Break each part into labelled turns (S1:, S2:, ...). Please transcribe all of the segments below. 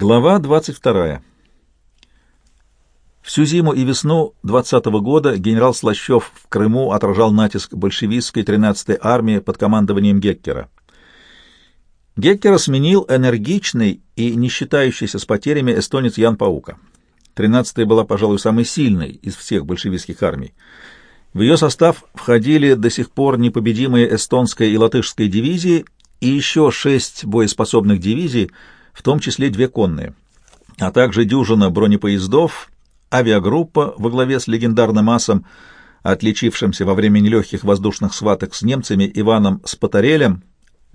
S1: Глава 22. Всю зиму и весну 20 -го года генерал Слащев в Крыму отражал натиск большевистской 13-й армии под командованием Геккера. Геккера сменил энергичный и не считающийся с потерями эстонец Ян Паука. 13-я была, пожалуй, самой сильной из всех большевистских армий. В ее состав входили до сих пор непобедимые эстонская и латышская дивизии и еще шесть боеспособных дивизий — в том числе две конные, а также дюжина бронепоездов, авиагруппа во главе с легендарным асом, отличившимся во время нелегких воздушных сваток с немцами Иваном Спатарелем,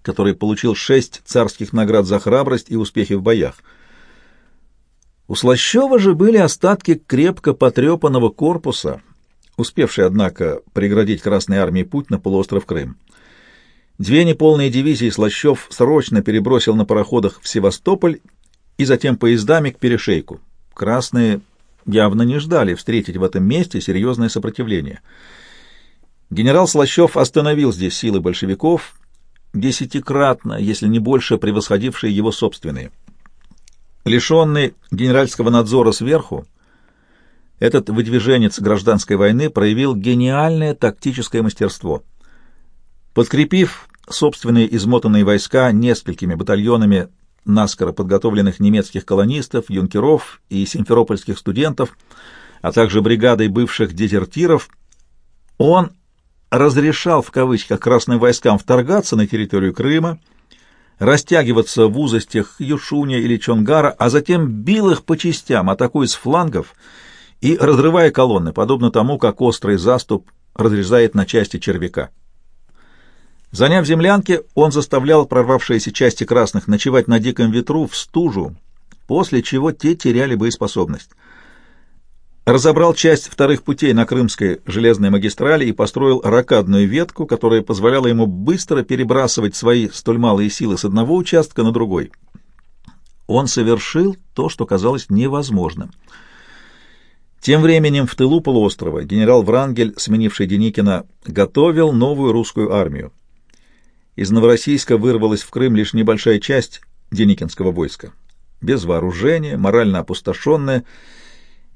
S1: который получил шесть царских наград за храбрость и успехи в боях. У Слащева же были остатки крепко потрепанного корпуса, успевшие, однако, преградить Красной армии путь на полуостров Крым. Две неполные дивизии Слащев срочно перебросил на пароходах в Севастополь и затем поездами к Перешейку. Красные явно не ждали встретить в этом месте серьезное сопротивление. Генерал Слащев остановил здесь силы большевиков, десятикратно, если не больше, превосходившие его собственные. Лишенный генеральского надзора сверху, этот выдвиженец гражданской войны проявил гениальное тактическое мастерство — Подкрепив собственные измотанные войска несколькими батальонами наскоро подготовленных немецких колонистов, юнкеров и симферопольских студентов, а также бригадой бывших дезертиров, он разрешал в кавычках красным войскам вторгаться на территорию Крыма, растягиваться в узостях Юшуня или Чонгара, а затем бил их по частям, атакуя с флангов и разрывая колонны, подобно тому, как острый заступ разрезает на части червяка. Заняв землянки, он заставлял прорвавшиеся части красных ночевать на диком ветру в стужу, после чего те теряли боеспособность. Разобрал часть вторых путей на Крымской железной магистрали и построил ракадную ветку, которая позволяла ему быстро перебрасывать свои столь малые силы с одного участка на другой. Он совершил то, что казалось невозможным. Тем временем в тылу полуострова генерал Врангель, сменивший Деникина, готовил новую русскую армию. Из Новороссийска вырвалась в Крым лишь небольшая часть Деникинского войска. Без вооружения, морально опустошенная.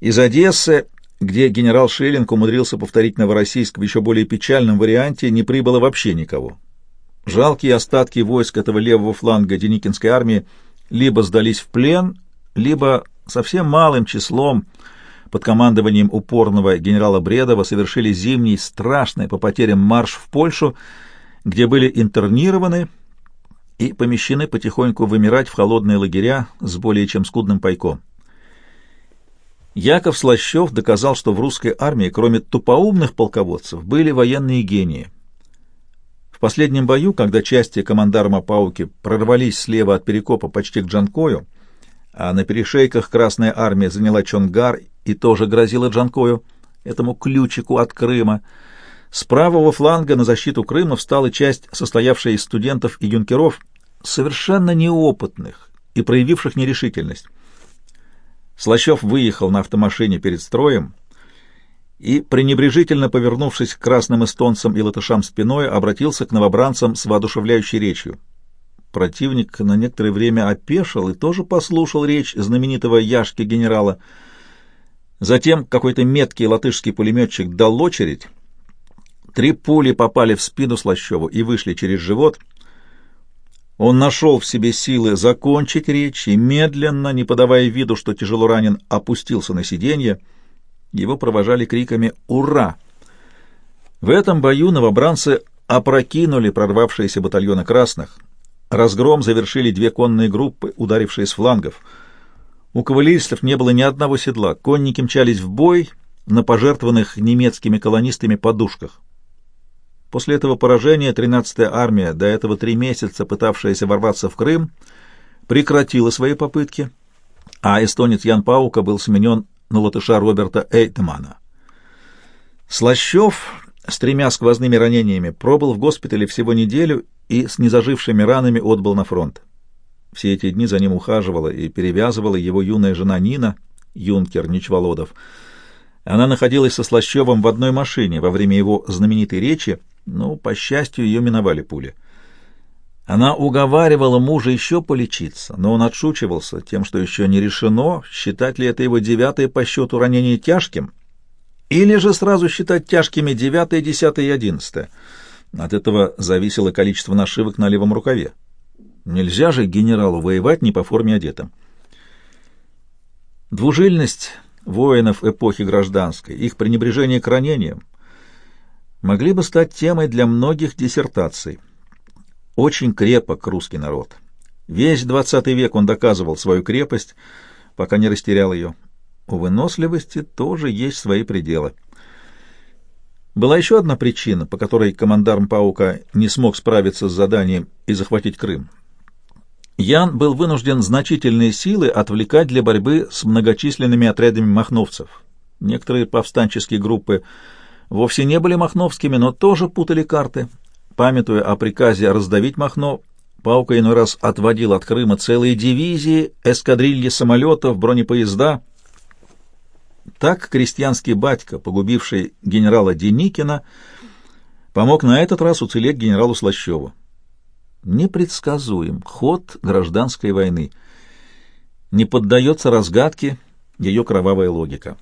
S1: Из Одессы, где генерал Шиллинг умудрился повторить Новороссийск в еще более печальном варианте, не прибыло вообще никого. Жалкие остатки войск этого левого фланга Деникинской армии либо сдались в плен, либо совсем малым числом под командованием упорного генерала Бредова совершили зимний, страшный по потерям марш в Польшу, где были интернированы и помещены потихоньку вымирать в холодные лагеря с более чем скудным пайком. Яков Слащев доказал, что в русской армии, кроме тупоумных полководцев, были военные гении. В последнем бою, когда части командарма Пауки прорвались слева от Перекопа почти к Джанкою, а на перешейках Красная армия заняла Чонгар и тоже грозила Джанкою, этому ключику от Крыма, с правого фланга на защиту Крыма встала часть, состоявшая из студентов и юнкеров, совершенно неопытных и проявивших нерешительность. Слащев выехал на автомашине перед строем и, пренебрежительно повернувшись к красным эстонцам и латышам спиной, обратился к новобранцам с воодушевляющей речью. Противник на некоторое время опешил и тоже послушал речь знаменитого Яшки-генерала. Затем какой-то меткий латышский пулеметчик дал очередь, Три пули попали в спину Слащеву и вышли через живот. Он нашел в себе силы закончить речь и медленно, не подавая виду, что тяжело ранен, опустился на сиденье. Его провожали криками «Ура!». В этом бою новобранцы опрокинули прорвавшиеся батальоны красных. Разгром завершили две конные группы, ударившие с флангов. У кавалеристов не было ни одного седла. Конники мчались в бой на пожертвованных немецкими колонистами подушках. После этого поражения 13-я армия, до этого три месяца пытавшаяся ворваться в Крым, прекратила свои попытки, а эстонец Ян Паука был сменен на латыша Роберта Эйтемана. Слащев с тремя сквозными ранениями пробыл в госпитале всего неделю и с незажившими ранами отбыл на фронт. Все эти дни за ним ухаживала и перевязывала его юная жена Нина, юнкер Ничволодов. Она находилась со Слащевым в одной машине во время его знаменитой речи, но, по счастью, ее миновали пули. Она уговаривала мужа еще полечиться, но он отшучивался тем, что еще не решено, считать ли это его девятое по счету ранение тяжким, или же сразу считать тяжкими девятое, десятое и одиннадцатое. От этого зависело количество нашивок на левом рукаве. Нельзя же генералу воевать не по форме одетым. Двужильность воинов эпохи гражданской, их пренебрежение к ранениям могли бы стать темой для многих диссертаций. Очень крепок русский народ. Весь двадцатый век он доказывал свою крепость, пока не растерял ее. У выносливости тоже есть свои пределы. Была еще одна причина, по которой командарм Паука не смог справиться с заданием и захватить Крым. Ян был вынужден значительные силы отвлекать для борьбы с многочисленными отрядами махновцев. Некоторые повстанческие группы вовсе не были махновскими, но тоже путали карты. Памятуя о приказе раздавить Махно, Паука иной раз отводил от Крыма целые дивизии, эскадрильи самолетов, бронепоезда. Так крестьянский батька, погубивший генерала Деникина, помог на этот раз уцелеть генералу Слащеву непредсказуем ход гражданской войны. Не поддается разгадке ее кровавая логика.